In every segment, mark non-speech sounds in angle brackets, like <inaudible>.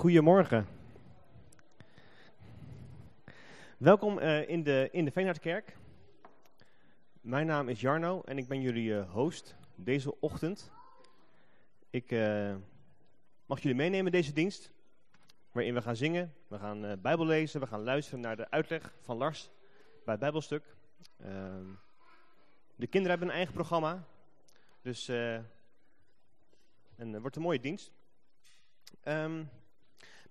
Goedemorgen. Welkom uh, in de, in de Veenhardkerk. Mijn naam is Jarno en ik ben jullie uh, host deze ochtend. Ik uh, mag jullie meenemen deze dienst, waarin we gaan zingen, we gaan Bijbel lezen, we gaan luisteren naar de uitleg van Lars bij Bijbelstuk. Ehm, de kinderen hebben een eigen programma, dus en, het wordt een mooie dienst. Um,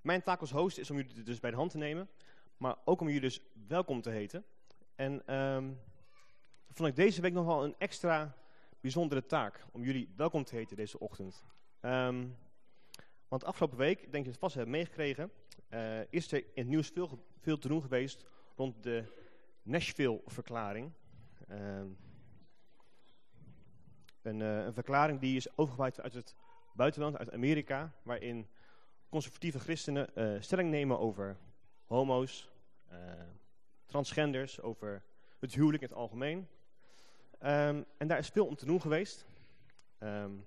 mijn taak als host is om jullie dus bij de hand te nemen, maar ook om jullie dus welkom te heten. En um, vond ik deze week nog wel een extra bijzondere taak om jullie welkom te heten deze ochtend. Um, want afgelopen week, denk je het vast hebben meegekregen, uh, is er in het nieuws veel, veel te doen geweest rond de Nashville-verklaring. Um, een, uh, een verklaring die is overgewaaid uit het buitenland, uit Amerika, waarin conservatieve christenen uh, stelling nemen over homo's, uh, transgenders, over het huwelijk in het algemeen. Um, en daar is veel om te doen geweest. Um,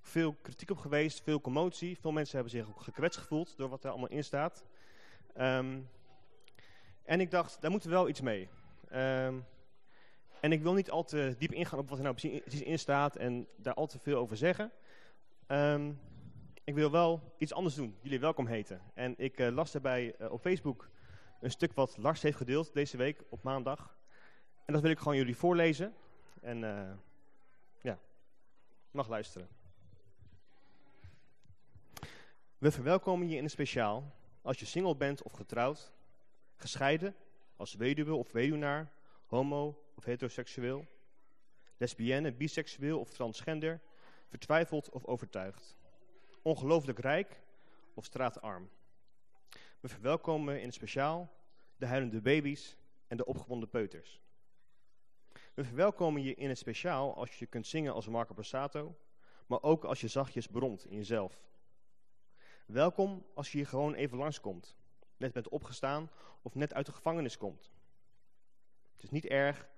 veel kritiek op geweest, veel commotie. Veel mensen hebben zich ook gekwetst gevoeld door wat er allemaal in staat. Um, en ik dacht, daar moeten we wel iets mee. en ik wil niet al te diep ingaan op wat er nou precies in staat en daar al te veel over zeggen. Um, ik wil wel iets anders doen, jullie welkom heten. En ik uh, las daarbij uh, op Facebook een stuk wat Lars heeft gedeeld deze week op maandag. En dat wil ik gewoon jullie voorlezen. En uh, ja, mag luisteren. We verwelkomen je in een speciaal als je single bent of getrouwd, gescheiden, als weduwe of weduwnaar, homo of heteroseksueel, lesbienne, biseksueel of transgender, vertwijfeld of overtuigd ongelooflijk rijk of straatarm. We verwelkomen in het speciaal de huilende baby's en de opgewonden peuters. We verwelkomen je in het speciaal als je kunt zingen als Marco Borsato, maar ook als je zachtjes bromt in jezelf. Welkom als je hier gewoon even langskomt, net bent opgestaan of net uit de gevangenis komt. Het is niet erg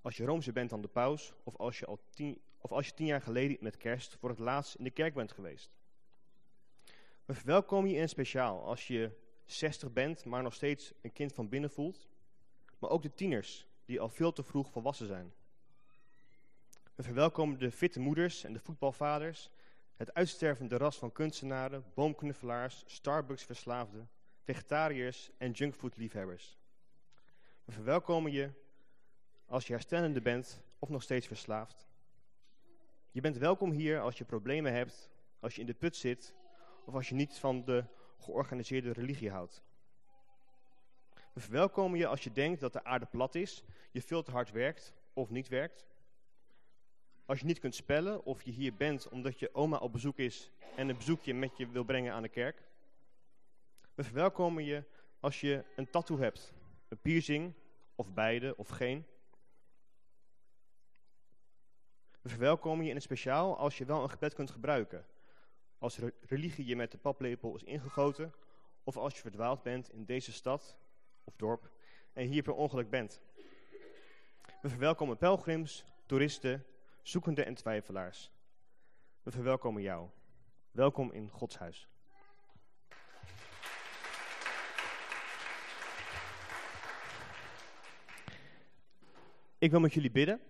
als je roomser bent dan de paus of als je, al tien, of als je tien jaar geleden met kerst voor het laatst in de kerk bent geweest. We verwelkomen je in speciaal als je 60 bent, maar nog steeds een kind van binnen voelt. Maar ook de tieners, die al veel te vroeg volwassen zijn. We verwelkomen de fitte moeders en de voetbalvaders, het uitstervende ras van kunstenaren, boomknuffelaars, Starbucks-verslaafden, vegetariërs en junkfood-liefhebbers. We verwelkomen je als je herstellende bent of nog steeds verslaafd. Je bent welkom hier als je problemen hebt, als je in de put zit of als je niet van de georganiseerde religie houdt. We verwelkomen je als je denkt dat de aarde plat is, je veel te hard werkt of niet werkt. Als je niet kunt spellen of je hier bent omdat je oma op bezoek is en een bezoekje met je wil brengen aan de kerk. We verwelkomen je als je een tattoo hebt, een piercing of beide of geen. We verwelkomen je in het speciaal als je wel een gebed kunt gebruiken als religie je met de paplepel is ingegoten, of als je verdwaald bent in deze stad of dorp en hier per ongeluk bent. We verwelkomen pelgrims, toeristen, zoekenden en twijfelaars. We verwelkomen jou. Welkom in Gods huis. Ik wil met jullie bidden.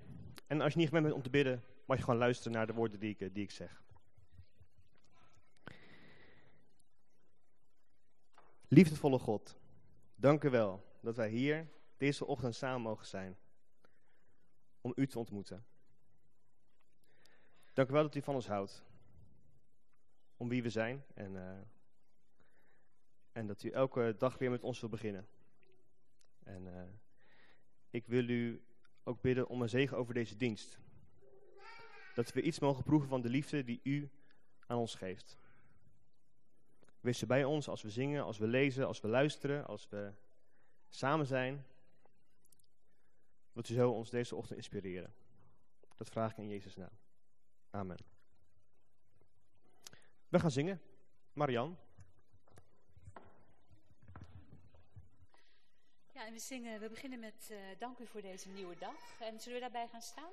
En als je niet gewend bent om te bidden, mag je gewoon luisteren naar de woorden die ik, die ik zeg. Liefdevolle God, dank u wel dat wij hier deze ochtend samen mogen zijn om u te ontmoeten. Dank u wel dat u van ons houdt, om wie we zijn en, uh, en dat u elke dag weer met ons wil beginnen. En uh, ik wil u ook bidden om een zegen over deze dienst. Dat we iets mogen proeven van de liefde die u aan ons geeft. Wees er bij ons als we zingen, als we lezen, als we luisteren, als we samen zijn. Wilt u zo ons deze ochtend inspireren. Dat vraag ik in Jezus' naam. Amen. We gaan zingen. Marian. Ja, en we zingen, we beginnen met uh, dank u voor deze nieuwe dag. En zullen we daarbij gaan staan?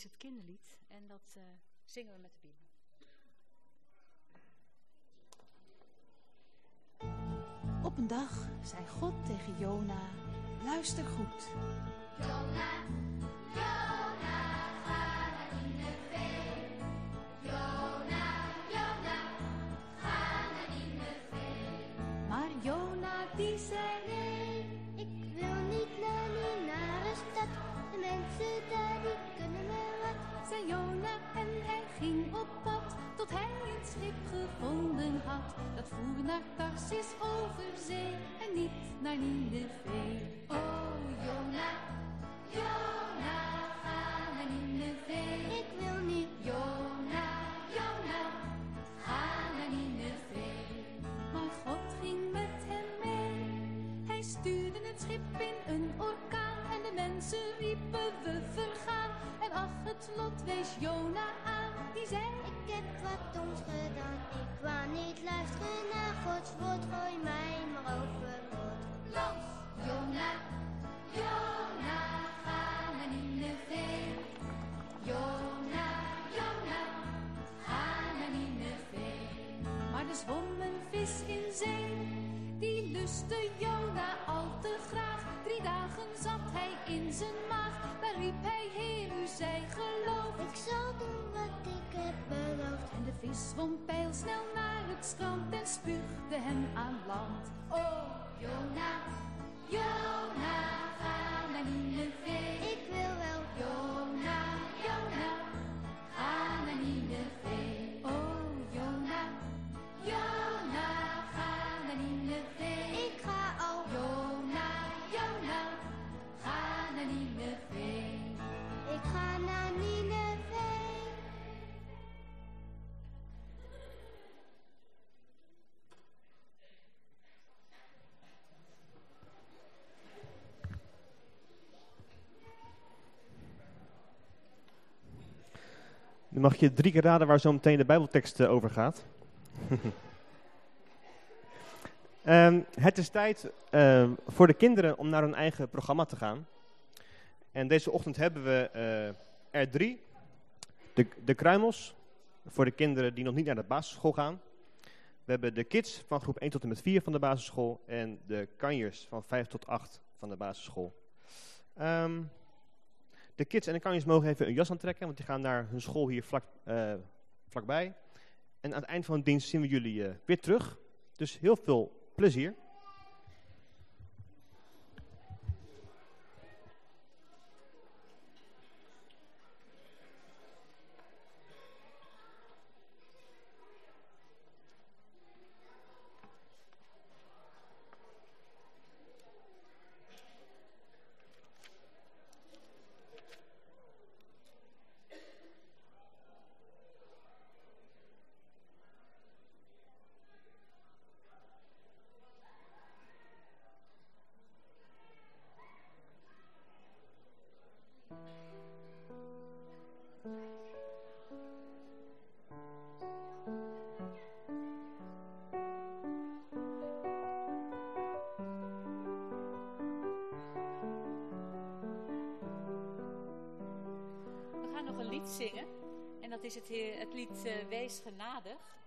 Is het kinderlied en dat uh, zingen we met de Bijbel. Op een dag zei God tegen Jona, luister goed. Jona, Jona, voer naar Tarsis over zee. En niet naar Nineveh. Oh, Jona, Jona, ga naar Nineveh. Ik wil niet. Jona, Jona, ga naar Nineveh. Maar God ging met hem mee. Hij stuurde het schip in een orkaan. En de mensen riepen we vergaan. En ach, het lot wees Jona aan. Die zei, Ik heb wat doms luisteren naar Gods woord. Gooi mij maar overboord. Los, Jona, Jona, ga naar Nineveh. Jona, Jona, ga naar Nineveh. Maar er zwom een vis in zee, die lustte Jona al te graag. Dagen zat hij in zijn maag, daar riep hij, Heer, u zij geloof. Ik zal doen wat ik heb beloofd. En de vis zwom pijlsnel naar het strand en spuugde hem aan land. Oh, Jona, Jona, ga naar Nineveh. Ik wil wel. Nu mag je drie keer raden waar zo meteen de Bijbeltekst eh, over gaat. <laughs> Ehm, het is tijd eh, voor de kinderen om naar hun eigen programma te gaan. En deze ochtend hebben we eh, er drie. De, de kruimels, voor de kinderen die nog niet naar de basisschool gaan. We hebben de kids van groep 1 tot en met 4 van de basisschool. En de kanjers van 5 tot 8 van de basisschool. Ehm, de kids en de kanjers mogen even een jas aantrekken, want die gaan naar hun school hier vlak, eh, vlakbij. En aan het eind van de dienst zien we jullie eh, weer terug. Dus heel veel plezier. Is het, het lied eh, Wees genadig.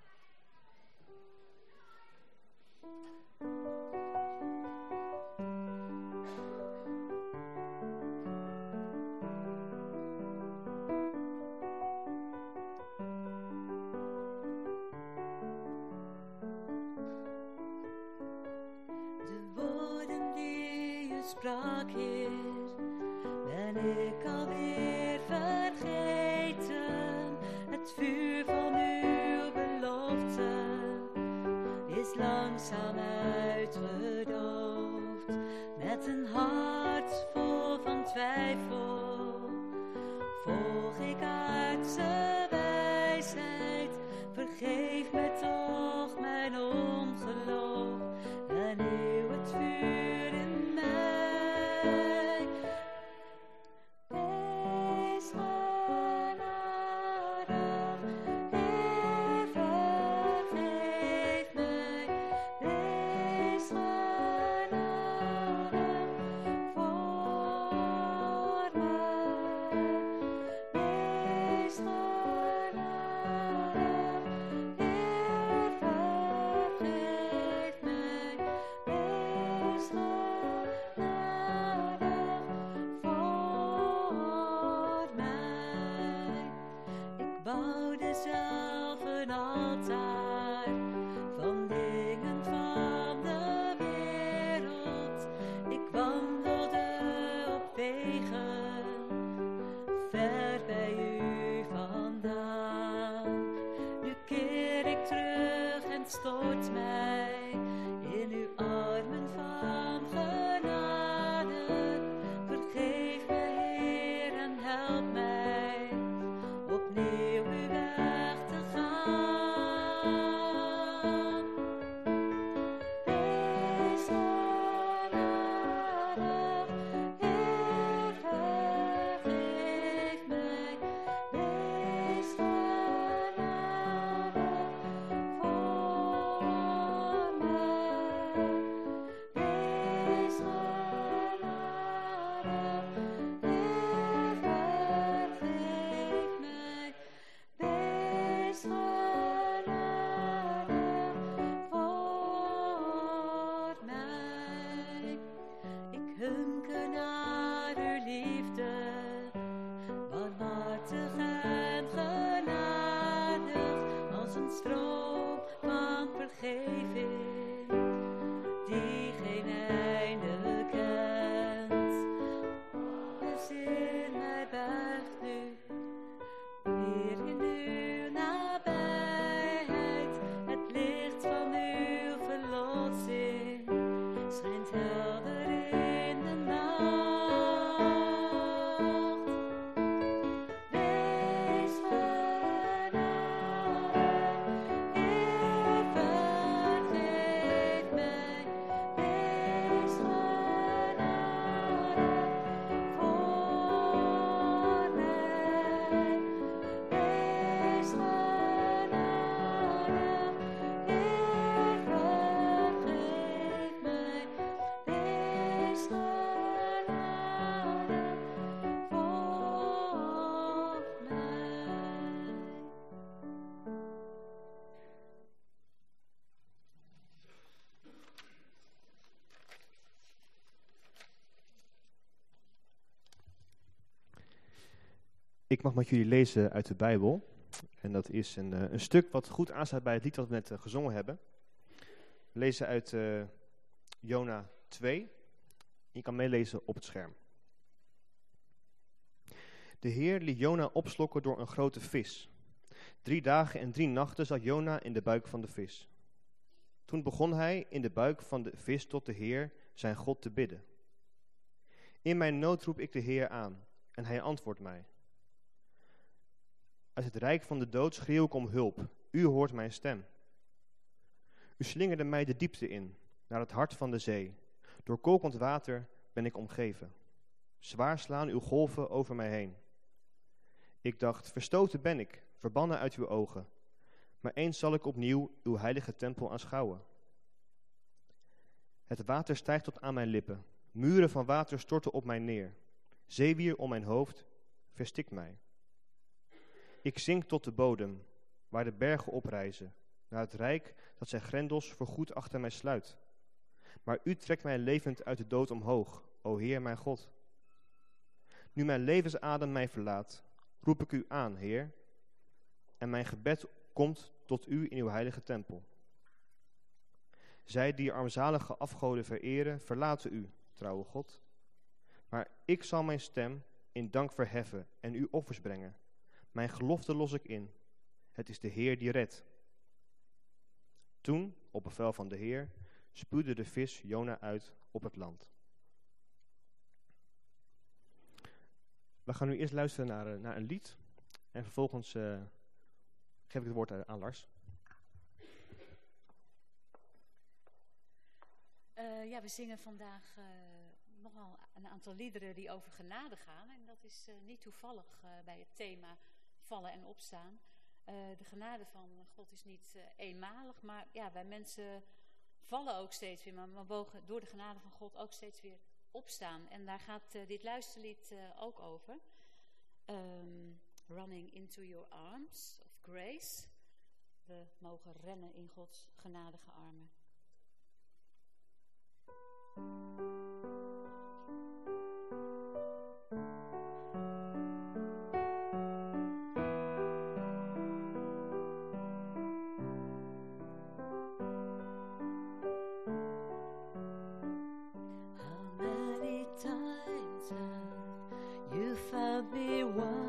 see. Ik mag met jullie lezen uit de Bijbel. En dat is een, uh, een stuk wat goed aansluit bij het lied dat we net uh, gezongen hebben. Lezen uit uh, Jona 2. Je kan meelezen op het scherm. De Heer liet Jona opslokken door een grote vis. Drie dagen en drie nachten zat Jona in de buik van de vis. Toen begon hij in de buik van de vis tot de Heer, zijn God, te bidden. In mijn nood roep ik de Heer aan, en hij antwoordt mij. Uit het rijk van de dood schreeuw ik om hulp. U hoort mijn stem. U slingerde mij de diepte in, naar het hart van de zee. Door kokend water ben ik omgeven. Zwaar slaan uw golven over mij heen. Ik dacht, verstoten ben ik, verbannen uit uw ogen. Maar eens zal ik opnieuw uw heilige tempel aanschouwen. Het water stijgt tot aan mijn lippen. Muren van water storten op mij neer. Zeewier om mijn hoofd verstikt mij. Ik zink tot de bodem, waar de bergen oprijzen, naar het rijk dat zijn grendels voorgoed achter mij sluit. Maar u trekt mij levend uit de dood omhoog, o Heer mijn God. Nu mijn levensadem mij verlaat, roep ik u aan, Heer, en mijn gebed komt tot u in uw heilige tempel. Zij die armzalige afgoden vereren, verlaten u, trouwe God. Maar ik zal mijn stem in dank verheffen en u offers brengen. Mijn gelofte los ik in. Het is de Heer die redt. Toen, op bevel van de Heer, spuwde de vis Jona uit op het land. We gaan nu eerst luisteren naar, naar een lied. En vervolgens uh, geef ik het woord aan Lars. Uh, ja, we zingen vandaag nogal een aantal liederen die over genade gaan. En dat is niet toevallig bij het thema vallen en opstaan. de genade van God is niet eenmalig, maar ja, wij mensen vallen ook steeds weer, maar we mogen door de genade van God ook steeds weer opstaan. En daar gaat uh, dit luisterlied ook over. Um, running into your arms of grace. We mogen rennen in Gods genadige armen. one.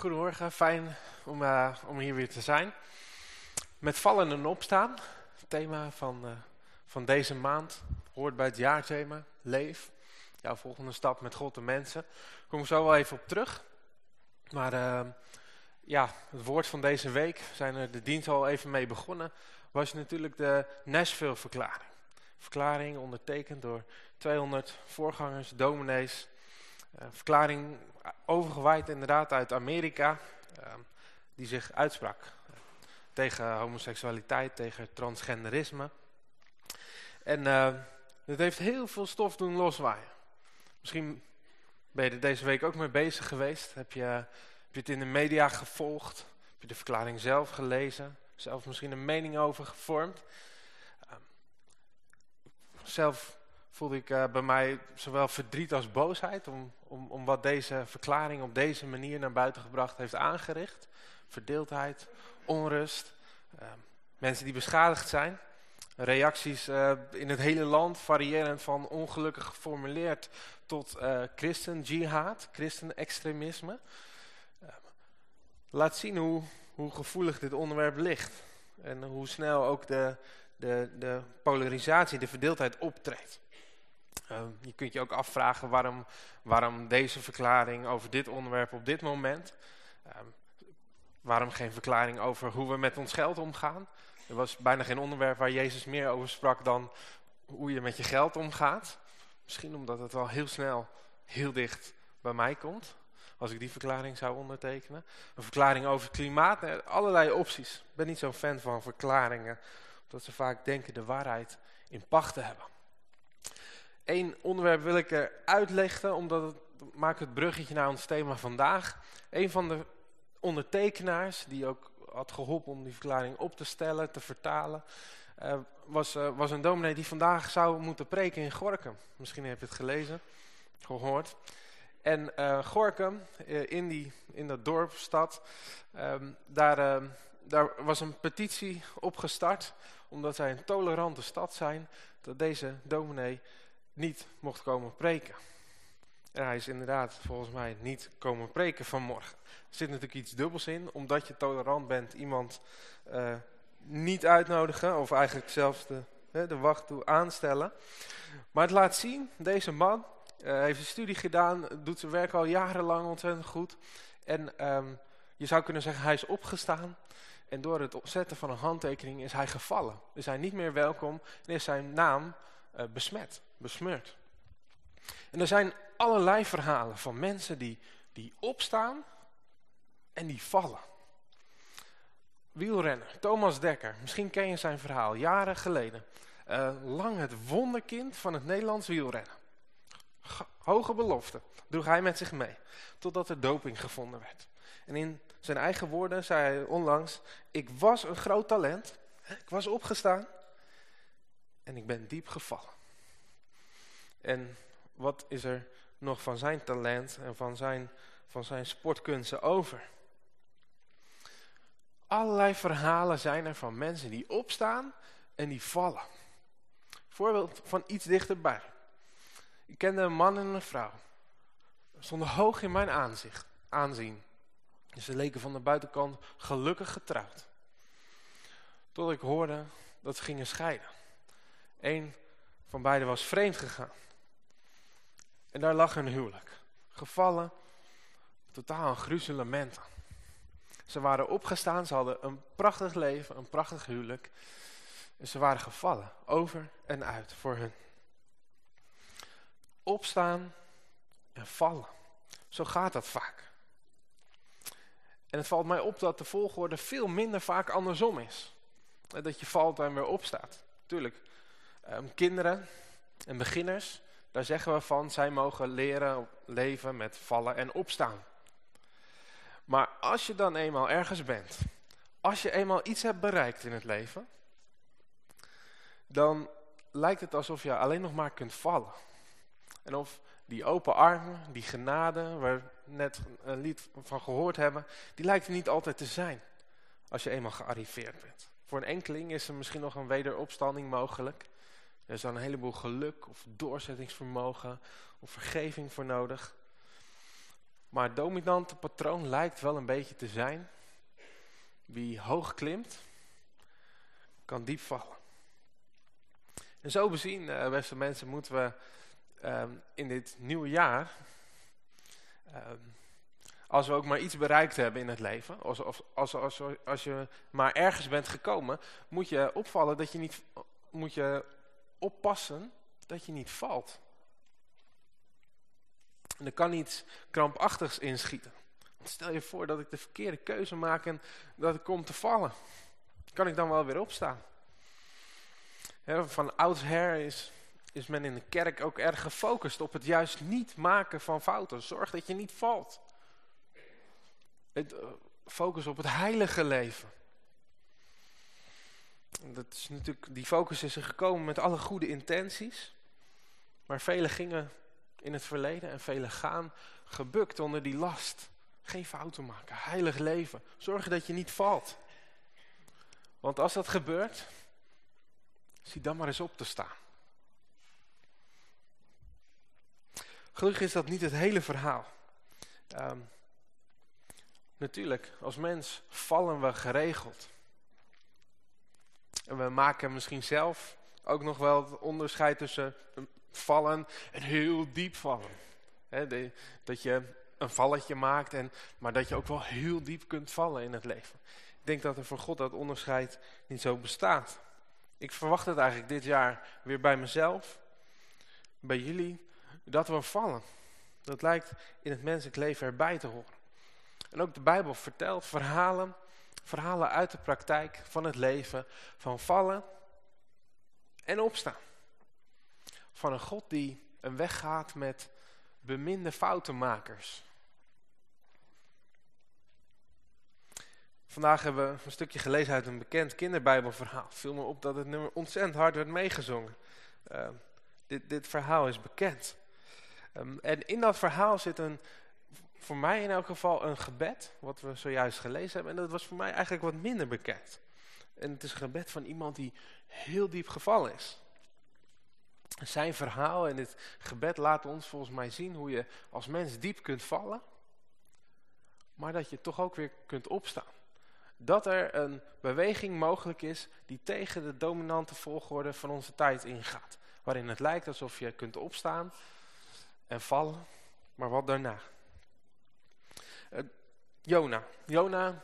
Goedemorgen, fijn om, uh, om hier weer te zijn. Met vallen en opstaan, thema van, uh, van deze maand, hoort bij het jaarthema, leef. Jouw volgende stap met God en mensen. Daar kom ik zo wel even op terug. Maar uh, ja, het woord van deze week, zijn er de dienst al even mee begonnen, was natuurlijk de Nashville-verklaring. Verklaring ondertekend door 200 voorgangers, dominees. Uh, verklaring overgewaaid inderdaad uit Amerika, uh, die zich uitsprak tegen homoseksualiteit, tegen transgenderisme. En uh, het heeft heel veel stof doen loswaaien. Misschien ben je er deze week ook mee bezig geweest. Heb je, heb je het in de media gevolgd? Heb je de verklaring zelf gelezen? Zelf misschien een mening over gevormd? Uh, zelf voelde ik uh, bij mij zowel verdriet als boosheid om, om, om wat deze verklaring op deze manier naar buiten gebracht heeft aangericht. Verdeeldheid, onrust, uh, mensen die beschadigd zijn. Reacties uh, in het hele land variërend van ongelukkig geformuleerd tot christen jihad, christen extremisme. laat zien hoe, hoe gevoelig dit onderwerp ligt. En hoe snel ook de, de, de polarisatie, de verdeeldheid optreedt. Uh, je kunt je ook afvragen waarom, waarom deze verklaring over dit onderwerp op dit moment. Uh, waarom geen verklaring over hoe we met ons geld omgaan. Er was bijna geen onderwerp waar Jezus meer over sprak dan hoe je met je geld omgaat. Misschien omdat het wel heel snel heel dicht bij mij komt. Als ik die verklaring zou ondertekenen. Een verklaring over klimaat. Allerlei opties. Ik ben niet zo'n fan van verklaringen. Omdat ze vaak denken de waarheid in pacht te hebben. Eén onderwerp wil ik er uitleggen, omdat het maakt het bruggetje naar ons thema vandaag. Een van de ondertekenaars, die ook had geholpen om die verklaring op te stellen, te vertalen, uh, was, uh, was een dominee die vandaag zou moeten preken in Gorkum. Misschien heb je het gelezen, gehoord. En uh, Gorkum, in, die, in dat dorp, stad, um, daar, daar was een petitie opgestart, omdat zij een tolerante stad zijn, dat deze dominee niet mocht komen preken. En hij is inderdaad volgens mij niet komen preken vanmorgen. Er zit natuurlijk iets dubbels in, omdat je tolerant bent, iemand uh, niet uitnodigen of eigenlijk zelfs de, de wacht toe aanstellen. Maar het laat zien, deze man uh, heeft een studie gedaan, doet zijn werk al jarenlang ontzettend goed. En um, je zou kunnen zeggen, hij is opgestaan en door het opzetten van een handtekening is hij gevallen. Is hij niet meer welkom en is zijn naam uh, besmet besmeurd. En er zijn allerlei verhalen van mensen die, die opstaan en die vallen. Wielrenner, Thomas Dekker, misschien ken je zijn verhaal, jaren geleden. Uh, lang het wonderkind van het Nederlands wielrennen. Hoge belofte droeg hij met zich mee, totdat er doping gevonden werd. En in zijn eigen woorden zei hij onlangs, ik was een groot talent, ik was opgestaan en ik ben diep gevallen. En wat is er nog van zijn talent en van zijn, van zijn sportkunsten over? Allerlei verhalen zijn er van mensen die opstaan en die vallen. Voorbeeld van iets dichterbij. Ik kende een man en een vrouw. Stonden hoog in mijn aanzicht, aanzien. Ze leken van de buitenkant gelukkig getrouwd. Tot ik hoorde dat ze gingen scheiden. Eén van beiden was vreemd gegaan. En daar lag hun huwelijk. Gevallen, totaal een gruzelement. Ze waren opgestaan, ze hadden een prachtig leven, een prachtig huwelijk. En ze waren gevallen, over en uit voor hun. Opstaan en vallen. Zo gaat dat vaak. En het valt mij op dat de volgorde veel minder vaak andersom is. Dat je valt en weer opstaat. Tuurlijk, um, kinderen en beginners daar zeggen we van, zij mogen leren leven met vallen en opstaan. Maar als je dan eenmaal ergens bent, als je eenmaal iets hebt bereikt in het leven, dan lijkt het alsof je alleen nog maar kunt vallen. En of die open armen, die genade, waar we net een lied van gehoord hebben, die lijkt er niet altijd te zijn als je eenmaal gearriveerd bent. Voor een enkeling is er misschien nog een wederopstanding mogelijk. Er is dan een heleboel geluk of doorzettingsvermogen of vergeving voor nodig. Maar het dominante patroon lijkt wel een beetje te zijn. Wie hoog klimt, kan diep vallen. En zo bezien, uh, beste mensen, moeten we uh, in dit nieuwe jaar... Uh, als we ook maar iets bereikt hebben in het leven, als, als, als, als je maar ergens bent gekomen, moet je opvallen dat je niet, moet je oppassen dat je niet valt. En er kan iets krampachtigs inschieten. Stel je voor dat ik de verkeerde keuze maak en dat ik kom te vallen. Kan ik dan wel weer opstaan? van oudsher is, is men in de kerk ook erg gefocust op het juist niet maken van fouten. Zorg dat je niet valt. Het, uh, focus op het heilige leven. Dat is natuurlijk, die focus is er gekomen met alle goede intenties. Maar velen gingen in het verleden en velen gaan gebukt onder die last. Geen fouten maken, heilig leven. Zorgen dat je niet valt. Want als dat gebeurt, zie dan maar eens op te staan. Gelukkig is dat niet het hele verhaal. Um, natuurlijk, als mens vallen we geregeld. We maken misschien zelf ook nog wel het onderscheid tussen vallen en heel diep vallen. de, dat je een valletje maakt, en, maar dat je ook wel heel diep kunt vallen in het leven. Ik denk dat er voor God dat onderscheid niet zo bestaat. Ik verwacht het eigenlijk dit jaar weer bij mezelf, bij jullie, dat we vallen. Dat lijkt in het menselijk leven erbij te horen. En ook de Bijbel vertelt verhalen, verhalen uit de praktijk van het leven, van vallen en opstaan. Van een God die een weg gaat met beminde foutenmakers. Vandaag hebben we een stukje gelezen uit een bekend kinderbijbelverhaal. Viel me op dat het nummer ontzettend hard werd meegezongen. Uh, dit, dit verhaal is bekend. Um, en in dat verhaal zit een, voor mij in elk geval een gebed, wat we zojuist gelezen hebben. En dat was voor mij eigenlijk wat minder bekend. En het is een gebed van iemand die heel diep gevallen is. Zijn verhaal en dit gebed laat ons volgens mij zien hoe je als mens diep kunt vallen. Maar dat je toch ook weer kunt opstaan. Dat er een beweging mogelijk is die tegen de dominante volgorde van onze tijd ingaat. Waarin het lijkt alsof je kunt opstaan en vallen, maar wat daarna? Uh, Jona. Jona,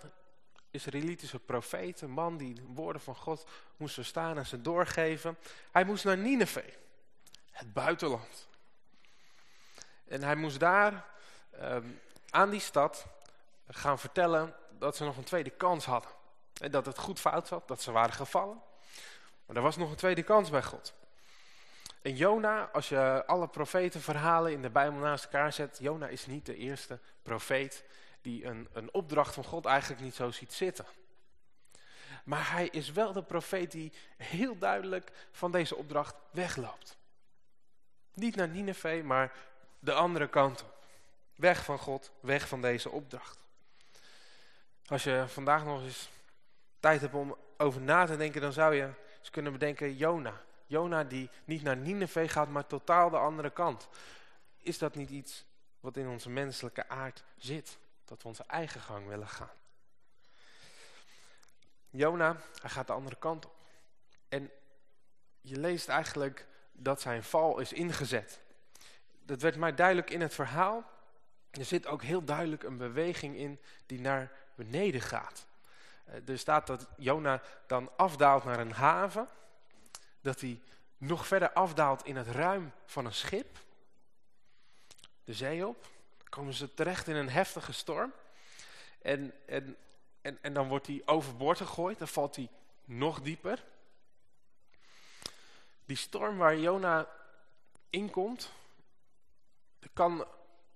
Israëlitische profeet, een man die de woorden van God moest verstaan en ze doorgeven. Hij moest naar Nineveh, het buitenland. En hij moest daar uh, aan die stad gaan vertellen dat ze nog een tweede kans hadden. En dat het goed fout zat, dat ze waren gevallen. Maar er was nog een tweede kans bij God. En Jona, als je alle profetenverhalen in de Bijbel naast elkaar zet, Jona is niet de eerste profeet die een, een opdracht van God eigenlijk niet zo ziet zitten. Maar hij is wel de profeet die heel duidelijk van deze opdracht wegloopt. Niet naar Nineveh, maar de andere kant op. Weg van God, weg van deze opdracht. Als je vandaag nog eens tijd hebt om over na te denken, dan zou je eens kunnen bedenken, Jona. Jona die niet naar Nineveh gaat, maar totaal de andere kant. Is dat niet iets wat in onze menselijke aard zit? Dat we onze eigen gang willen gaan. Jona, hij gaat de andere kant op. En je leest eigenlijk dat zijn val is ingezet. Dat werd mij duidelijk in het verhaal. Er zit ook heel duidelijk een beweging in die naar beneden gaat. Eh, er staat dat Jona dan afdaalt naar een haven dat hij nog verder afdaalt in het ruim van een schip. De zee op. Dan komen ze terecht in een heftige storm. En, en, en, en dan wordt hij overboord gegooid. Dan valt hij nog dieper. Die storm waar Jona in komt, kan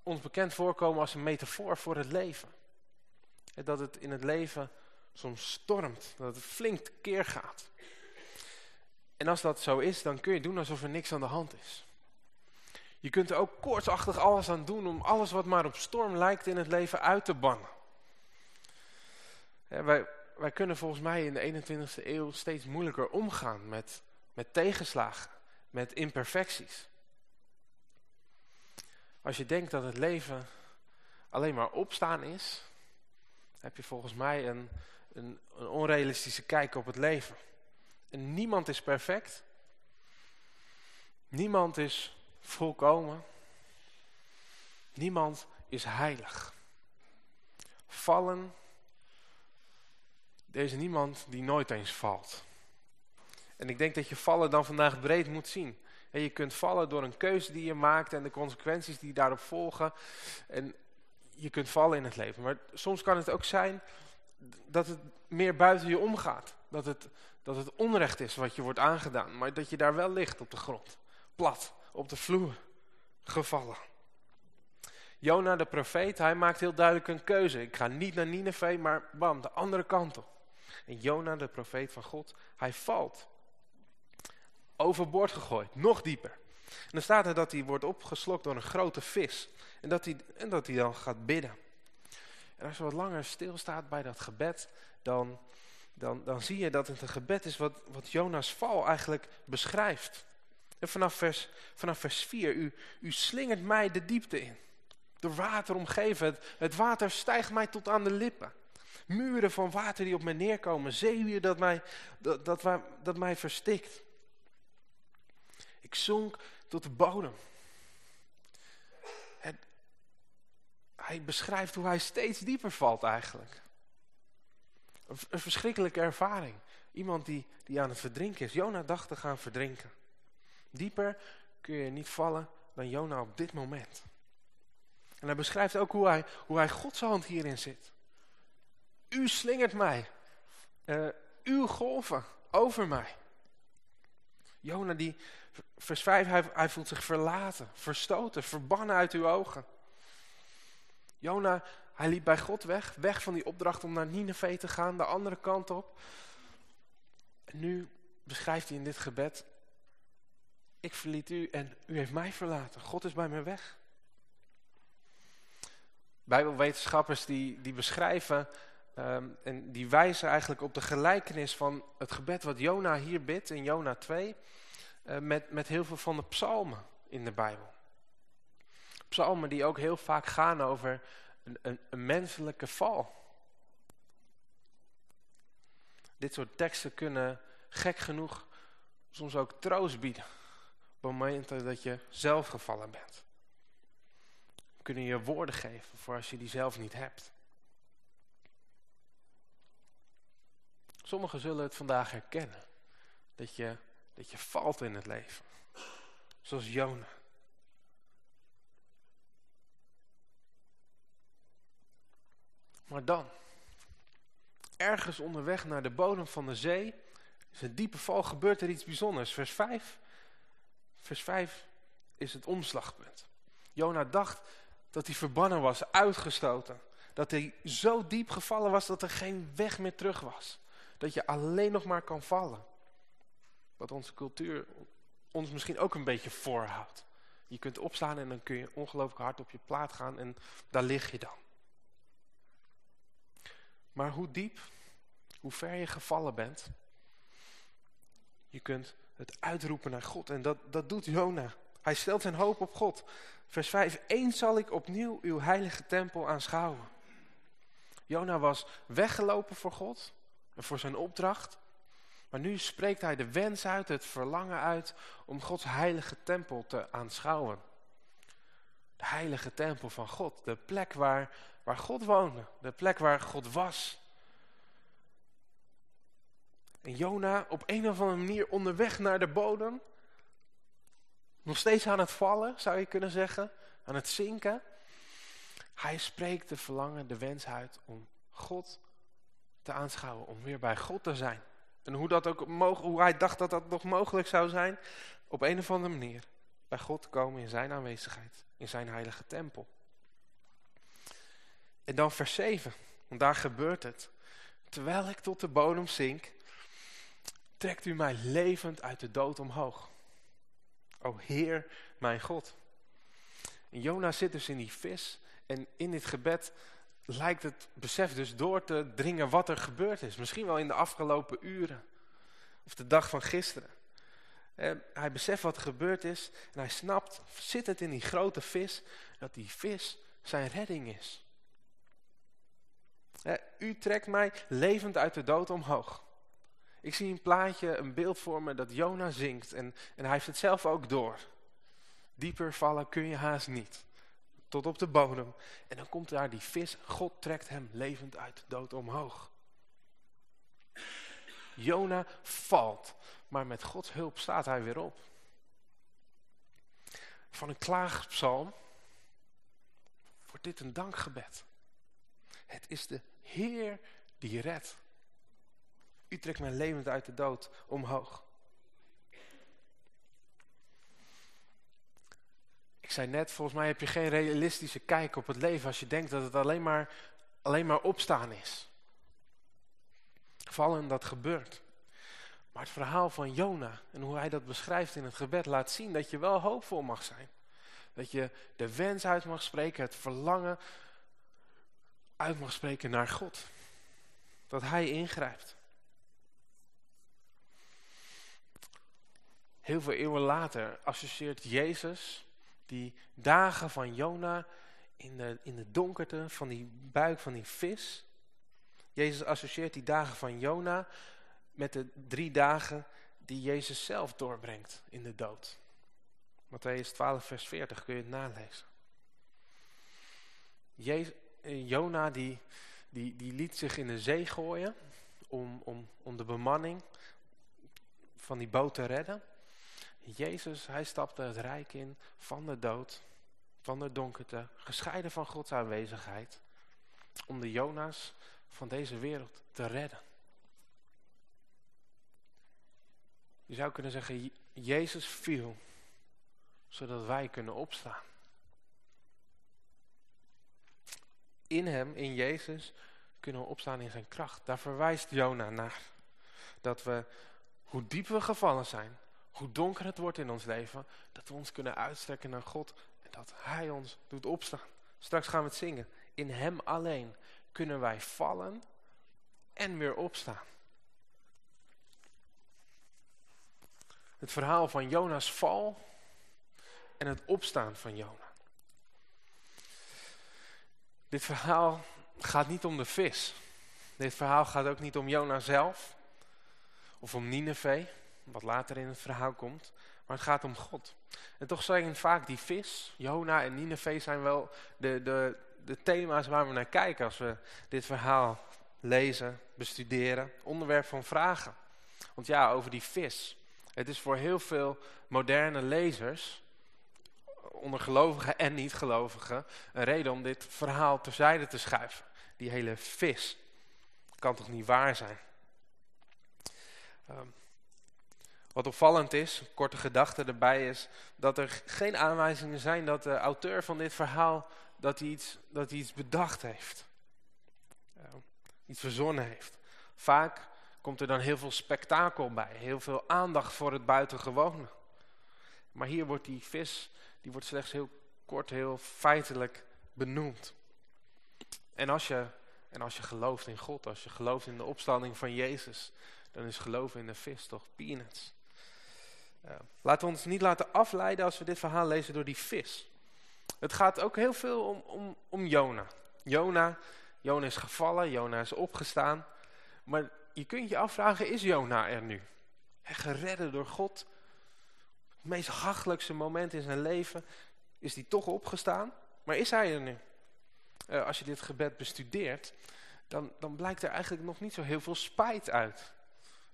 ons bekend voorkomen als een metafoor voor het leven. Dat het in het leven soms stormt, dat het flink keer gaat. En als dat zo is, dan kun je doen alsof er niks aan de hand is. Je kunt er ook koortsachtig alles aan doen om alles wat maar op storm lijkt in het leven uit te bannen. wij, wij kunnen volgens mij in de 21ste eeuw steeds moeilijker omgaan met, met tegenslagen, met imperfecties. Als je denkt dat het leven alleen maar opstaan is, heb je volgens mij een, een, een onrealistische kijk op het leven. En niemand is perfect. Niemand is volkomen. Niemand is heilig. Vallen, er is niemand die nooit eens valt. En ik denk dat je vallen dan vandaag breed moet zien. En je kunt vallen door een keuze die je maakt en de consequenties die daarop volgen. En je kunt vallen in het leven. Maar soms kan het ook zijn dat het meer buiten je omgaat. Dat het, dat het onrecht is wat je wordt aangedaan. Maar dat je daar wel ligt op de grond. Plat, op de vloer, gevallen. Jona de profeet, hij maakt heel duidelijk een keuze. Ik ga niet naar Nineveh, maar bam, de andere kant op. En Jona de profeet van God, hij valt. Overboord gegooid, nog dieper. En dan staat er dat hij wordt opgeslokt door een grote vis. En dat hij, en dat hij dan gaat bidden. En als je wat langer stilstaat bij dat gebed, dan, dan, dan zie je dat het een gebed is wat, wat Jona's val eigenlijk beschrijft. En vanaf vers, vanaf vers 4, u, u slingert mij de diepte in. Door water omgeven, het, het water stijgt mij tot aan de lippen. Muren van water die op mij neerkomen, zeewier dat mij, dat, dat, dat mij verstikt. Ik zonk tot de bodem. hij beschrijft hoe hij steeds dieper valt eigenlijk. Een, een, verschrikkelijke ervaring. Iemand die, die aan het verdrinken is. Jona dacht te gaan verdrinken. Dieper kun je niet vallen dan Jona op dit moment. En hij beschrijft ook hoe hij, hoe hij Gods hand hierin zit. U slingert mij. Uh, uw golven over mij. Jona die, vers 5, hij, hij voelt zich verlaten, verstoten, verbannen uit uw ogen. Jona, hij liep bij God weg, weg van die opdracht om naar Nineveh te gaan, de andere kant op. En nu beschrijft hij in dit gebed, ik verliet u en u heeft mij verlaten. God is bij mij weg. Bijbelwetenschappers die, die beschrijven um, en die wijzen eigenlijk op de gelijkenis van het gebed wat Jona hier bidt in Jona 2 uh, met, met heel veel van de psalmen in de Bijbel psalmen die ook heel vaak gaan over een, een menselijke val. Dit soort teksten kunnen gek genoeg soms ook troost bieden. Op momenten dat je zelf gevallen bent. Kunnen je woorden geven voor als je die zelf niet hebt. Sommigen zullen het vandaag herkennen. Dat je, dat je valt in het leven. Zoals Jona. Maar dan, ergens onderweg naar de bodem van de zee, is een diepe val, gebeurt er iets bijzonders. Vers 5, vers 5 is het omslagpunt. Jona dacht dat hij verbannen was, uitgestoten. Dat hij zo diep gevallen was dat er geen weg meer terug was. Dat je alleen nog maar kan vallen. Wat onze cultuur ons misschien ook een beetje voorhoudt. Je kunt opstaan en dan kun je ongelooflijk hard op je plaat gaan en daar lig je dan. Maar hoe diep, hoe ver je gevallen bent, je kunt het uitroepen naar God. En dat, dat doet Jona. Hij stelt zijn hoop op God. Vers 5. Eens zal ik opnieuw uw heilige tempel aanschouwen. Jona was weggelopen voor God en voor zijn opdracht. Maar nu spreekt hij de wens uit, het verlangen uit om Gods heilige tempel te aanschouwen. De heilige tempel van God, de plek waar waar God woonde. De plek waar God was. En Jona op een of andere manier onderweg naar de bodem. Nog steeds aan het vallen, zou je kunnen zeggen. Aan het zinken. Hij spreekt de verlangen, de wens uit om God te aanschouwen. Om weer bij God te zijn. En hoe, dat ook hoe hij dacht dat dat nog mogelijk zou zijn. Op een of andere manier. Bij God komen in zijn aanwezigheid. In zijn heilige tempel. En dan vers 7, want daar gebeurt het. Terwijl ik tot de bodem zink, trekt u mij levend uit de dood omhoog. O Heer, mijn God. Jona zit dus in die vis en in dit gebed lijkt het besef dus door te dringen wat er gebeurd is. Misschien wel in de afgelopen uren of de dag van gisteren. En hij beseft wat er gebeurd is en hij snapt, zit het in die grote vis, dat die vis zijn redding is. U trekt mij levend uit de dood omhoog. Ik zie een plaatje, een beeld voor me dat Jona zingt en, en hij heeft het zelf ook door. Dieper vallen kun je haast niet. Tot op de bodem. En dan komt daar die vis. God trekt hem levend uit dood omhoog. Jona valt. Maar met Gods hulp staat hij weer op. Van een klaagpsalm wordt dit een dankgebed. Het is de Heer die redt. U trekt mij levend uit de dood omhoog. Ik zei net, volgens mij heb je geen realistische kijk op het leven als je denkt dat het alleen maar, alleen maar opstaan is. Vallen, dat gebeurt. Maar het verhaal van Jona en hoe hij dat beschrijft in het gebed laat zien dat je wel hoopvol mag zijn. Dat je de wens uit mag spreken, het verlangen uit mag spreken naar God. Dat hij ingrijpt. Heel veel eeuwen later associeert Jezus die dagen van Jona in de, in de donkerte van die buik van die vis. Jezus associeert die dagen van Jona met de drie dagen die Jezus zelf doorbrengt in de dood. Matthäus 12 vers 40 kun je het nalezen. Eh, Jona die, die, die liet zich in de zee gooien om, om, om de bemanning van die boot te redden. Jezus, hij stapte het rijk in van de dood, van de donkerte, gescheiden van Gods aanwezigheid, om de Jona's van deze wereld te redden. Je zou kunnen zeggen, Jezus viel, zodat wij kunnen opstaan. In hem, in Jezus, kunnen we opstaan in zijn kracht. Daar verwijst Jona naar. Dat we, hoe diep we gevallen zijn, hoe donker het wordt in ons leven, dat we ons kunnen uitstrekken naar God en dat Hij ons doet opstaan. Straks gaan we het zingen. In Hem alleen kunnen wij vallen en weer opstaan. Het verhaal van Jona's val en het opstaan van Jona. Dit verhaal gaat niet om de vis. Dit verhaal gaat ook niet om Jona zelf of om Nineveh wat later in het verhaal komt. Maar het gaat om God. En toch zijn vaak die vis, Jona en Nineveh zijn wel de, de, de thema's waar we naar kijken als we dit verhaal lezen, bestuderen. Onderwerp van vragen. Want ja, over die vis. Het is voor heel veel moderne lezers, onder gelovigen en niet-gelovigen, een reden om dit verhaal terzijde te schuiven. Die hele vis. Kan toch niet waar zijn? Um, wat opvallend is, korte gedachte erbij is, dat er geen aanwijzingen zijn dat de auteur van dit verhaal dat hij iets, dat hij iets bedacht heeft. iets verzonnen heeft. Vaak komt er dan heel veel spektakel bij, heel veel aandacht voor het buitengewone. Maar hier wordt die vis, die wordt slechts heel kort, heel feitelijk benoemd. En als je, en als je gelooft in God, als je gelooft in de opstanding van Jezus, dan is geloven in de vis toch peanuts. Laten we ons niet laten afleiden als we dit verhaal lezen door die vis. Het gaat ook heel veel om, om, om Jona. Jona. Is gevallen, Jona is opgestaan. Maar je kunt je afvragen, is Jona er nu? He, geredden door God. Het meest hachelijkste moment in zijn leven is hij toch opgestaan. Maar is hij er nu? Uh, als je dit gebed bestudeert, dan, dan blijkt er eigenlijk nog niet zo heel veel spijt uit.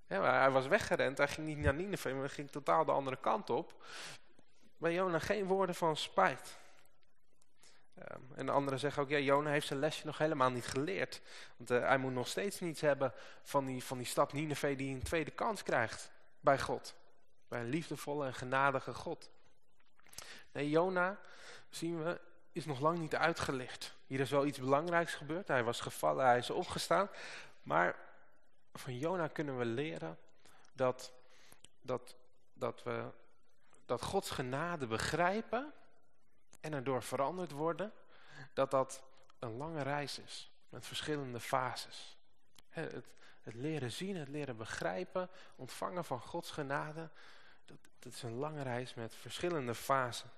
Ja, hij was weggerend, hij ging niet naar Nineveh, maar hij ging totaal de andere kant op. Bij Jona geen woorden van spijt. Um, en de anderen zeggen ook, ja, Jona heeft zijn lesje nog helemaal niet geleerd. Want uh, hij moet nog steeds niets hebben van die, van die stad Nineveh die een tweede kans krijgt bij God. Bij een liefdevolle en genadige God. Nee, Jona, zien we, is nog lang niet uitgelicht. Hier is wel iets belangrijks gebeurd. Hij was gevallen, hij is opgestaan. Maar van Jona kunnen we leren dat, dat, dat we dat Gods genade begrijpen en erdoor veranderd worden, dat dat een lange reis is met verschillende fases. Het, het leren zien, het leren begrijpen, ontvangen van Gods genade, dat, dat is een lange reis met verschillende fasen.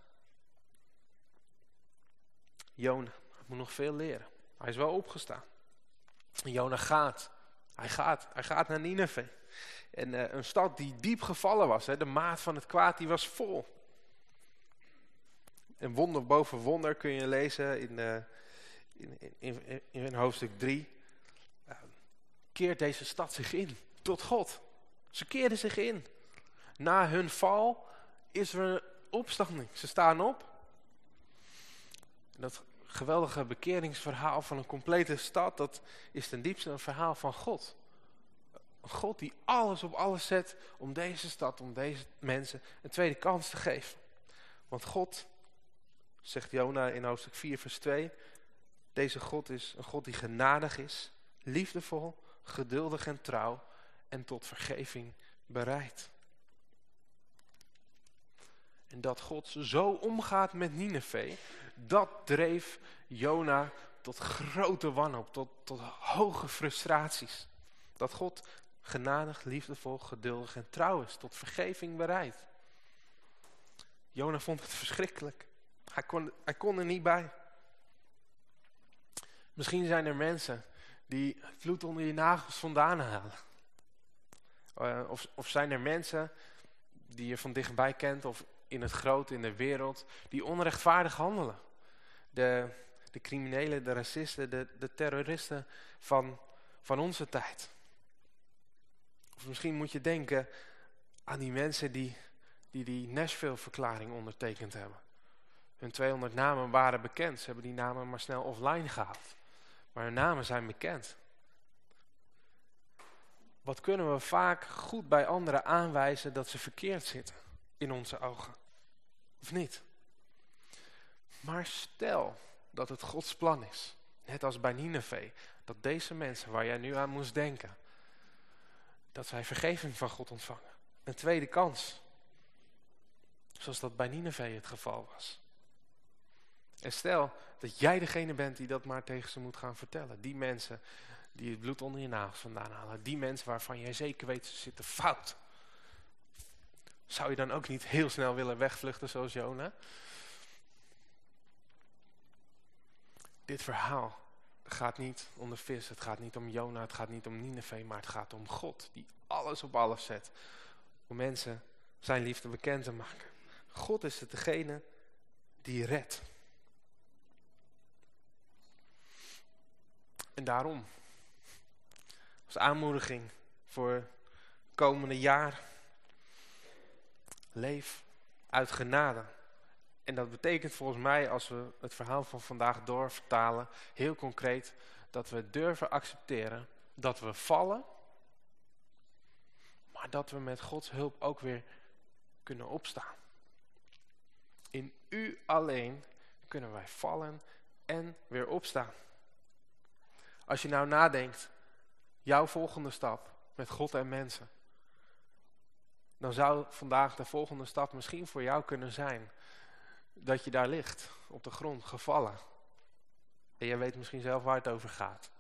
Jona moet nog veel leren. Hij is wel opgestaan. Jona gaat. Hij gaat. Hij gaat naar Nineveh. En uh, een stad die diep gevallen was. Hè, de maat van het kwaad die was vol. En wonder boven wonder kun je lezen in, uh, in, in, in, hoofdstuk 3. Uh, keert deze stad zich in tot God. Ze keerden zich in. Na hun val is er een opstanding. Ze staan op. Dat geweldige bekeringsverhaal van een complete stad, dat is ten diepste een verhaal van God. Een God die alles op alles zet om deze stad, om deze mensen een tweede kans te geven. Want God, zegt Jona in hoofdstuk 4 vers 2, deze God is een God die genadig is, liefdevol, geduldig en trouw en tot vergeving bereid. En dat God zo omgaat met Nineveh, dat dreef Jona tot grote wanhoop, tot, tot hoge frustraties. Dat God genadig, liefdevol, geduldig en trouw is, tot vergeving bereid. Jona vond het verschrikkelijk. Hij kon, hij kon er niet bij. Misschien zijn er mensen die vloed onder je nagels vandaan halen. Uh, of, of zijn er mensen die je van dichtbij kent of in het grote, in de wereld, die onrechtvaardig handelen. De, de criminelen, de racisten, de, de terroristen van, van onze tijd. Of misschien moet je denken aan die mensen die die, die Nashville-verklaring ondertekend hebben. Hun 200 namen waren bekend. Ze hebben die namen maar snel offline gehaald. Maar hun namen zijn bekend. Wat kunnen we vaak goed bij anderen aanwijzen dat ze verkeerd zitten in onze ogen? Of niet? Maar stel dat het Gods plan is, net als bij Nineveh, dat deze mensen waar jij nu aan moest denken, dat zij vergeving van God ontvangen. Een tweede kans. Zoals dat bij Nineveh het geval was. En stel dat jij degene bent die dat maar tegen ze moet gaan vertellen. Die mensen die het bloed onder je nagels vandaan halen. Die mensen waarvan jij zeker weet ze zitten fout. Zou je dan ook niet heel snel willen wegvluchten zoals Jona? Dit verhaal gaat niet om de vis, het gaat niet om Jona, het gaat niet om Nineveh, maar het gaat om God die alles op alles zet. Om mensen zijn liefde bekend te maken. God is het degene die redt. En daarom, als aanmoediging voor het komende jaar, leef uit genade. En dat betekent volgens mij, als we het verhaal van vandaag doorvertalen, heel concreet, dat we durven accepteren dat we vallen, maar dat we met Gods hulp ook weer kunnen opstaan. In u alleen kunnen wij vallen en weer opstaan. Als je nou nadenkt, jouw volgende stap met God en mensen, dan zou vandaag de volgende stap misschien voor jou kunnen zijn dat je daar ligt, op de grond, gevallen. En jij weet misschien zelf waar het over gaat.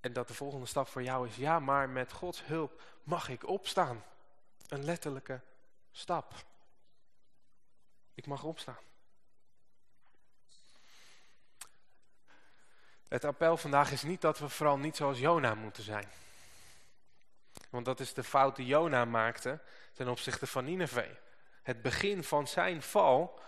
En dat de volgende stap voor jou is, ja, maar met Gods hulp mag ik opstaan. Een letterlijke stap. Ik mag opstaan. Het appel vandaag is niet dat we vooral niet zoals Jona moeten zijn. Want dat is de fout die Jona maakte ten opzichte van Nineveh. Het begin van zijn val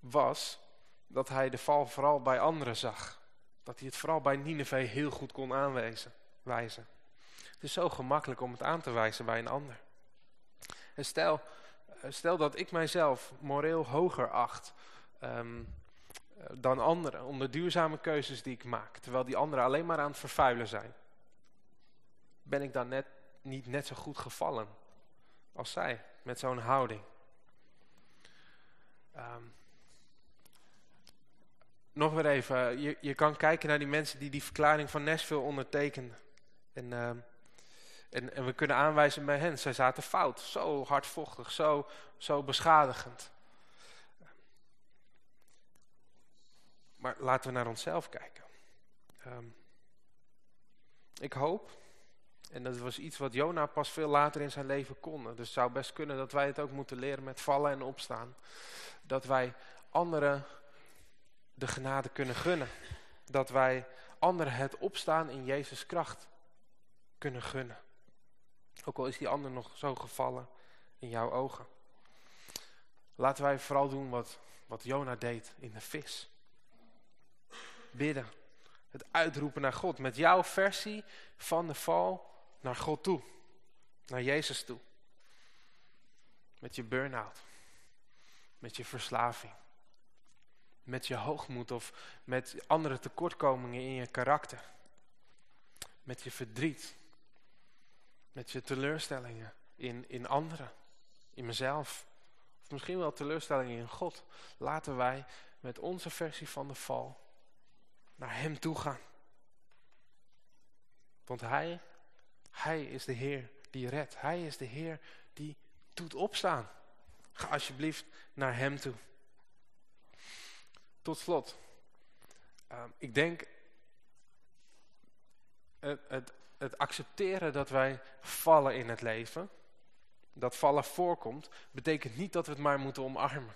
was dat hij de val vooral bij anderen zag. Dat hij het vooral bij Nineveh heel goed kon aanwijzen. Wijzen. Het is zo gemakkelijk om het aan te wijzen bij een ander. En stel, eh, stel dat ik mijzelf moreel hoger acht um, dan anderen. Om de duurzame keuzes die ik maak. Terwijl die anderen alleen maar aan het vervuilen zijn. Ben ik dan net, niet net zo goed gevallen als zij. Met zo'n houding. Um, nog weer even, je, je kan kijken naar die mensen die die verklaring van Nashville ondertekenden. En, uh, en, en we kunnen aanwijzen bij hen, zij zaten fout. Zo hardvochtig, zo, zo beschadigend. Maar laten we naar onszelf kijken. Um, ik hoop, en dat was iets wat Jona pas veel later in zijn leven kon. Dus het zou best kunnen dat wij het ook moeten leren met vallen en opstaan. Dat wij anderen de genade kunnen gunnen. Dat wij anderen het opstaan in Jezus kracht kunnen gunnen. Ook al is die ander nog zo gevallen in jouw ogen. Laten wij vooral doen wat, wat Jona deed in de vis. Bidden. Het uitroepen naar God. Met jouw versie van de val naar God toe. Naar Jezus toe. Met je burn-out. Met je verslaving. Met je hoogmoed of met andere tekortkomingen in je karakter. Met je verdriet. Met je teleurstellingen in, in anderen. In mezelf. Of misschien wel teleurstellingen in God. Laten wij met onze versie van de val naar hem toe gaan. Want hij, hij is de Heer die redt. Hij is de Heer die doet opstaan. Ga alsjeblieft naar hem toe. Tot slot. Uh, ik denk het, het, het accepteren dat wij vallen in het leven, dat vallen voorkomt, betekent niet dat we het maar moeten omarmen.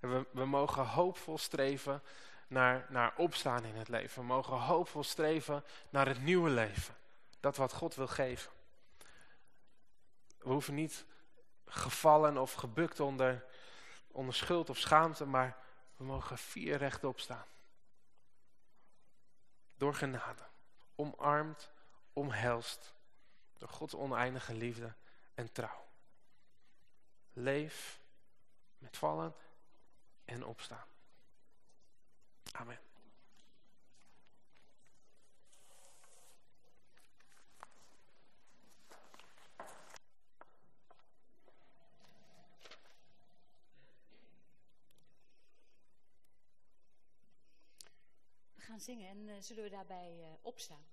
We, we mogen hoopvol streven naar, naar opstaan in het leven. We mogen hoopvol streven naar het nieuwe leven. Dat wat God wil geven. We hoeven niet gevallen of gebukt onder, onder schuld of schaamte, maar we mogen vier rechtop staan. Door genade. Omarmd, omhelst. Door Gods oneindige liefde en trouw. Leef met vallen en opstaan. Amen. Zingen en uh, zullen we daarbij uh, opstaan.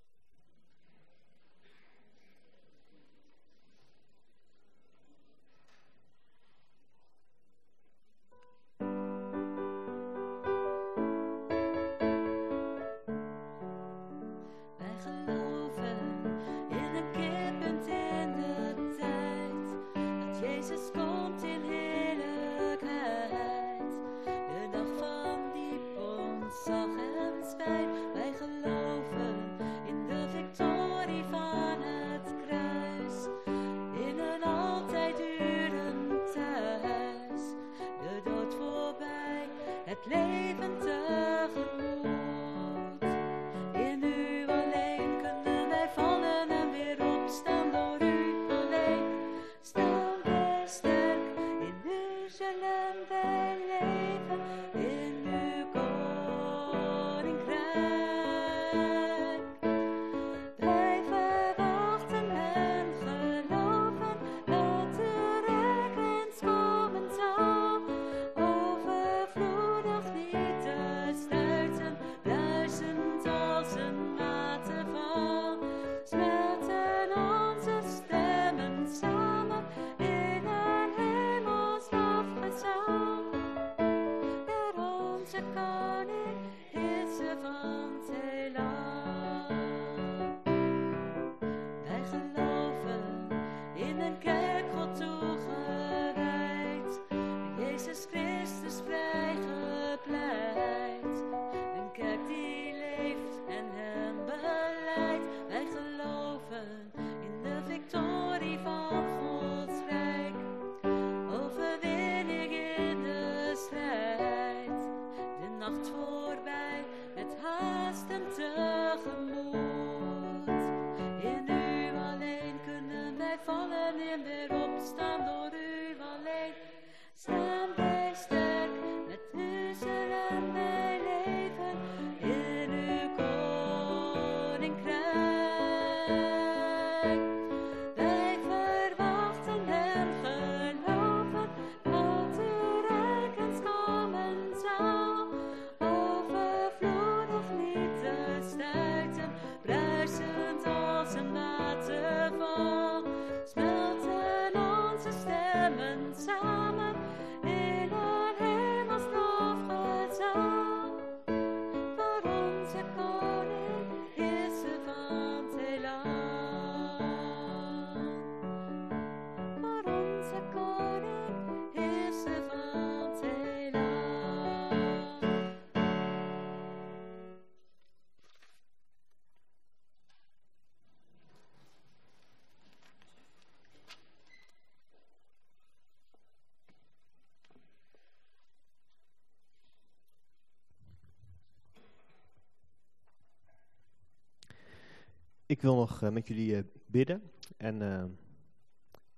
Ik wil nog met jullie bidden. En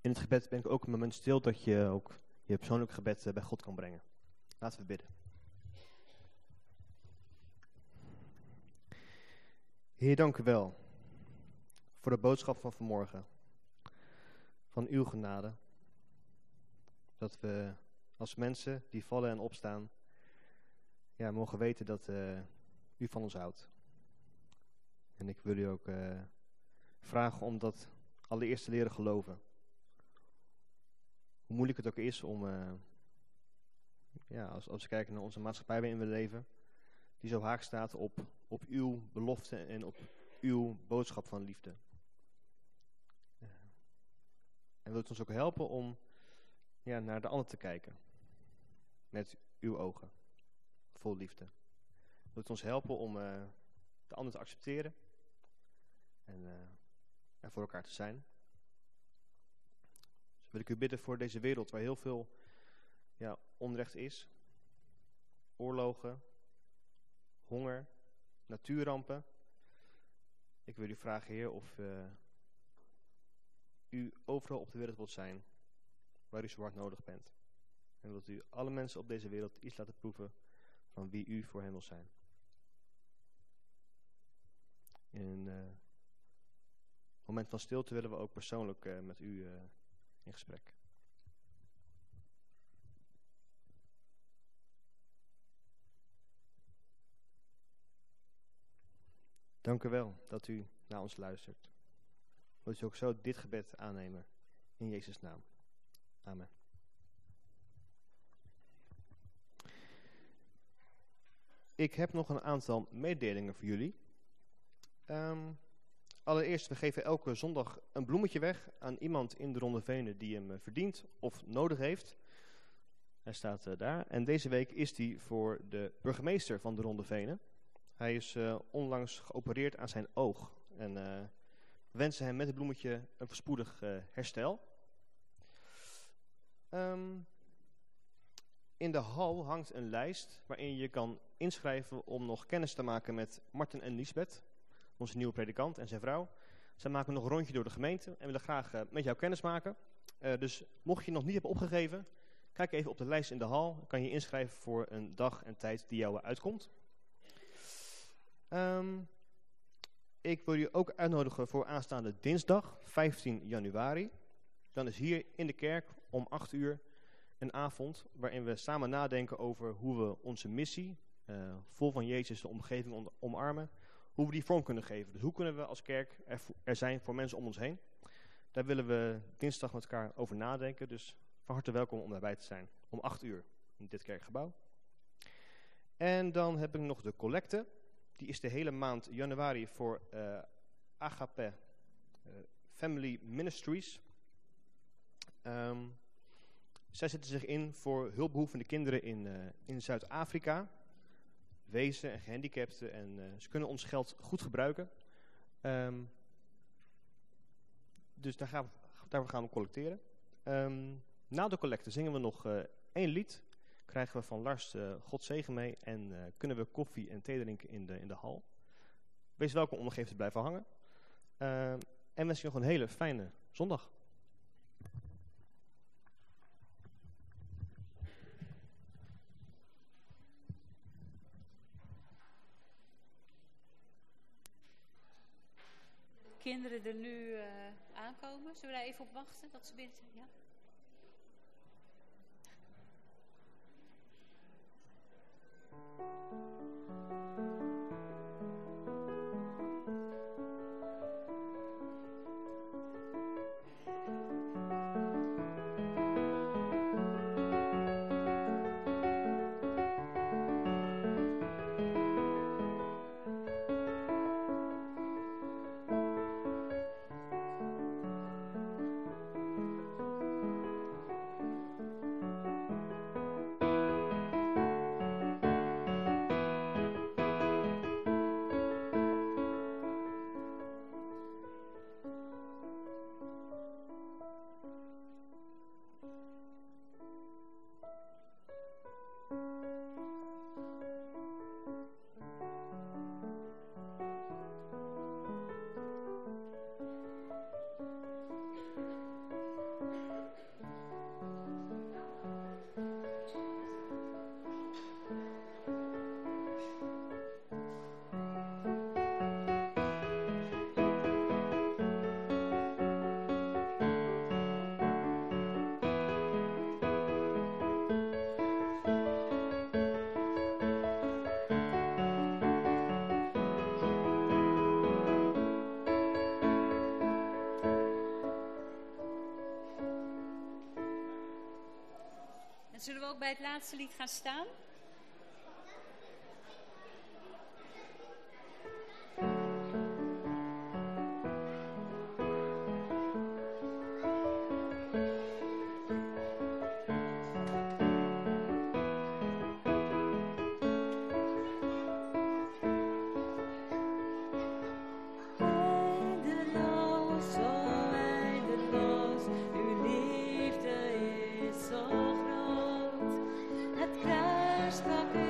in het gebed ben ik ook een moment stil dat je ook je persoonlijk gebed bij God kan brengen. Laten we bidden. Heer, dank u wel voor de boodschap van vanmorgen. Van uw genade. Dat we als mensen die vallen en opstaan, ja, mogen weten dat u van ons houdt. En ik wil u ook uh, vragen om dat allereerst te leren geloven. Hoe moeilijk het ook is om, uh, ja, als, we kijken naar onze maatschappij waarin we leven, die zo haak staat op, op uw belofte en op uw boodschap van liefde. En wilt u ons ook helpen om ja, naar de ander te kijken. Met uw ogen. Vol liefde. Wilt ons helpen om de ander te accepteren. En er voor elkaar te zijn. Dus wil ik u bidden voor deze wereld waar heel veel ja, onrecht is. Oorlogen. Honger. Natuurrampen. Ik wil u vragen, Heer, of uh, u overal op de wereld wilt zijn waar u zo hard nodig bent. En wilt u alle mensen op deze wereld iets laten proeven van wie u voor hen wil zijn. Een uh, moment van stilte willen we ook persoonlijk uh, met u uh, in gesprek. Dank u wel dat u naar ons luistert. Wilt u ook zo dit gebed aannemen in Jezus' naam. Amen. Ik heb nog een aantal mededelingen voor jullie. Um, allereerst, we geven elke zondag een bloemetje weg aan iemand in de Ronde Venen die hem eh, verdient of nodig heeft. Hij staat uh, daar. En deze week is die voor de burgemeester van de Ronde Venen. Hij is uh, onlangs geopereerd aan zijn oog. En uh, wensen hem met het bloemetje een voorspoedig herstel. Um, in de hal hangt een lijst waarin je kan inschrijven om nog kennis te maken met Martin en Lisbeth, onze nieuwe predikant en zijn vrouw. Zij maken nog een rondje door de gemeente en willen graag uh, met jou kennis maken. Uh, dus mocht je nog niet hebben opgegeven, kijk even op de lijst in de hal. kan je inschrijven voor een dag en tijd die jou uitkomt. Um, ik wil je ook uitnodigen voor aanstaande dinsdag, 15 januari. Dan is hier in de kerk om 8 uur een avond waarin we samen nadenken over hoe we onze missie, uh, vol van Jezus de omgeving omarmen, hoe we die vorm kunnen geven. Dus hoe kunnen we als kerk er, zijn voor mensen om ons heen. Daar willen we dinsdag met elkaar over nadenken, dus van harte welkom om daarbij te zijn. Om 8 uur in dit kerkgebouw. En dan heb ik nog de collecte. Die is de hele maand januari voor uh, Agape uh, Family Ministries. Um, zij zetten zich in voor hulpbehoevende kinderen in, uh, in Zuid-Afrika. Wezen en gehandicapten. En uh, ze kunnen ons geld goed gebruiken. Um, dus daar gaan, we, daar gaan we collecteren. Um, na de collecte zingen we nog uh, één lied. Krijgen we van Lars uh, God zegen mee. En kunnen we koffie en thee drinken in de, in de hal. Wees welkom om nog even te blijven hangen. en wens je nog een hele fijne zondag. kinderen er nu eh, aankomen? Zullen we daar even op wachten dat ze binnen zijn? Ja? Bij het laatste lied gaan staan? the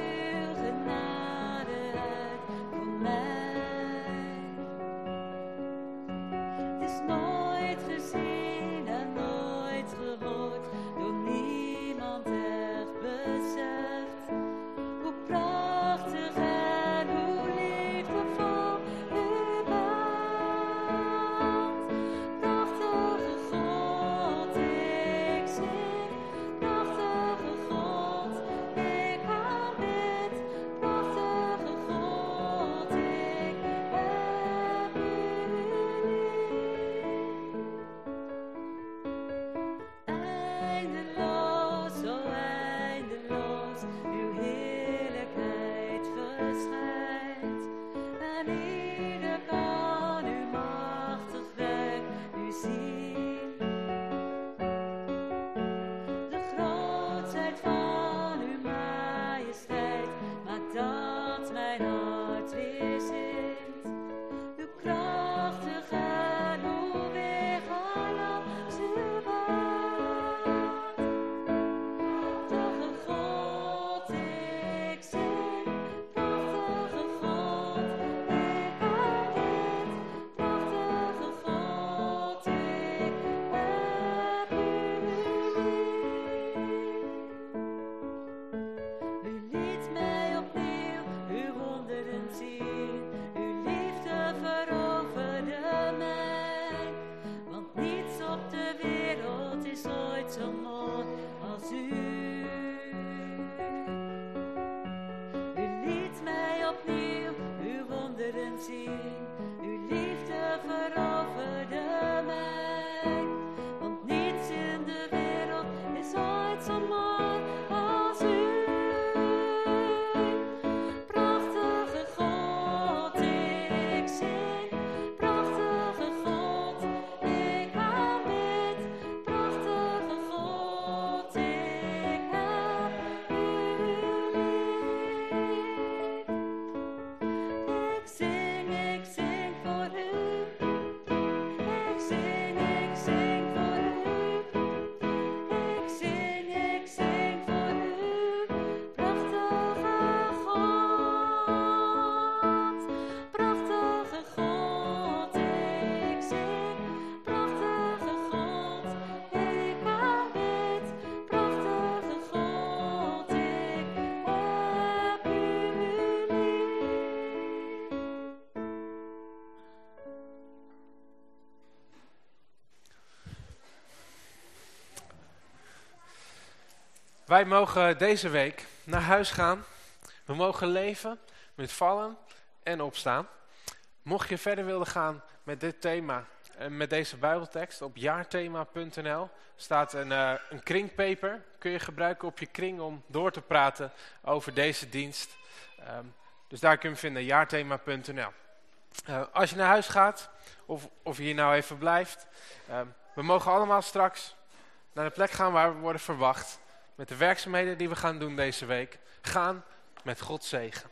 Wij mogen deze week naar huis gaan. We mogen leven met vallen en opstaan. Mocht je verder willen gaan met dit thema en met deze bijbeltekst op jaarthema.nl staat een, uh, een kringpaper. Kun je gebruiken op je kring om door te praten over deze dienst. Um, dus daar kun je hem vinden, jaarthema.nl. Eh, als je naar huis gaat of, of hier nou even blijft. Uh, we mogen allemaal straks naar de plek gaan waar we worden verwacht met de werkzaamheden die we gaan doen deze week, gaan met Gods zegen.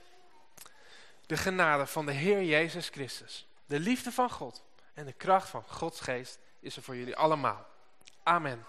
De genade van de Heer Jezus Christus, de liefde van God en de kracht van Gods geest is er voor jullie allemaal. Amen.